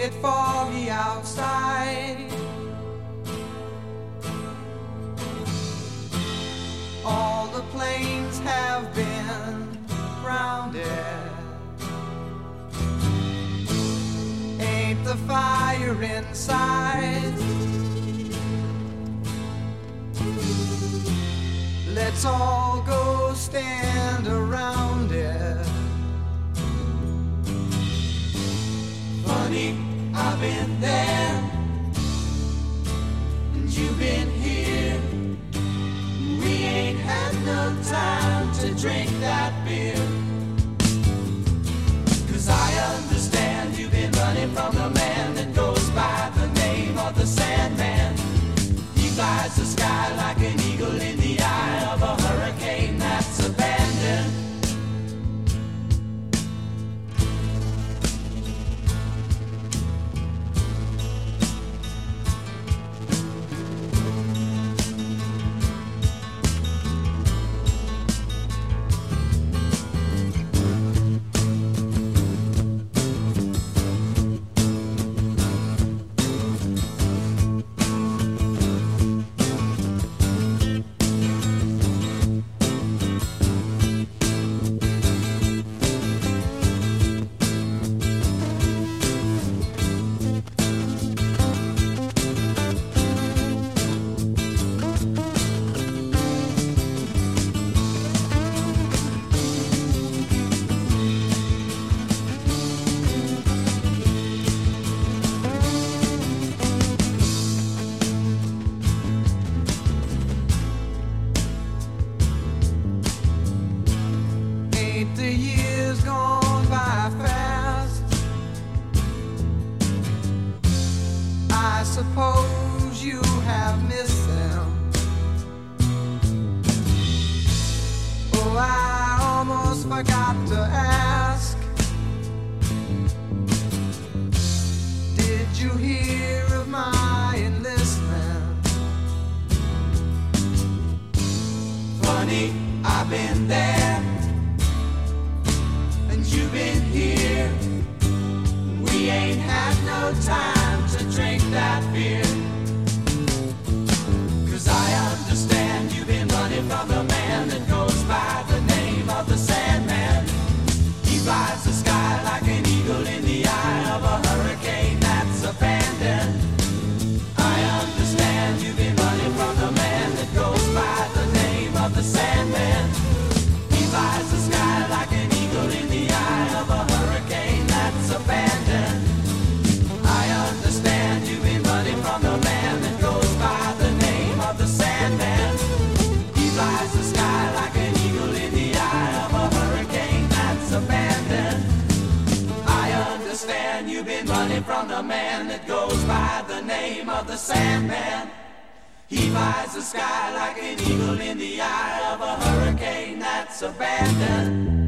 Ain't it foggy outside? All the planes have been grounded. Ain't the fire inside? Let's all go stand I've been there, and you've been here. Gone by fast? I suppose you have missed them. Oh, I almost forgot to ask. Did you hear of my enlistment? Funny, I've been there ain't had no time understand you've been running from the man that goes by the name of the Sandman. He flies the sky like an eagle in the eye of a hurricane that's abandoned.